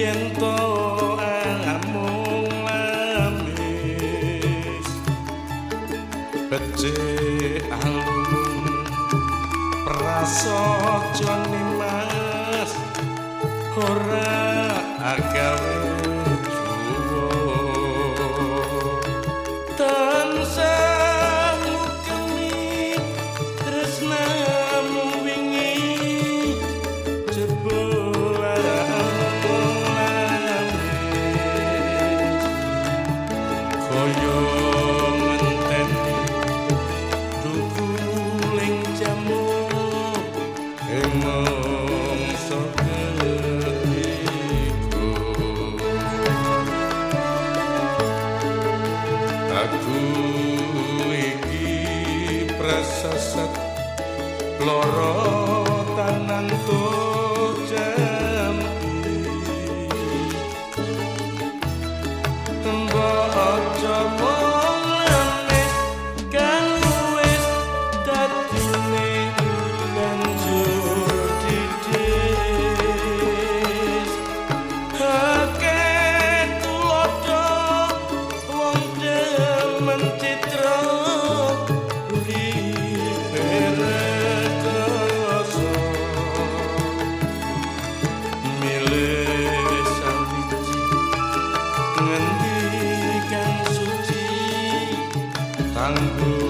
siento amor a mis Rasa jan nimas ora agawe sesek loro tanang tur sang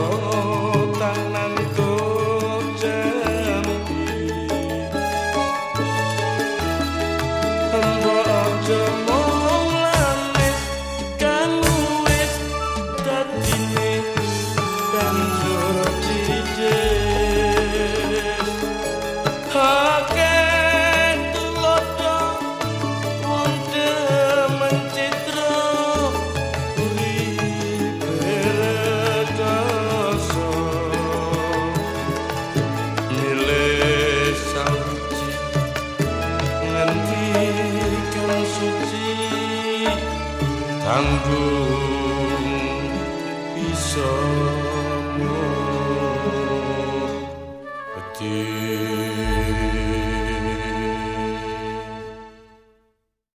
경수지. 당분 있어.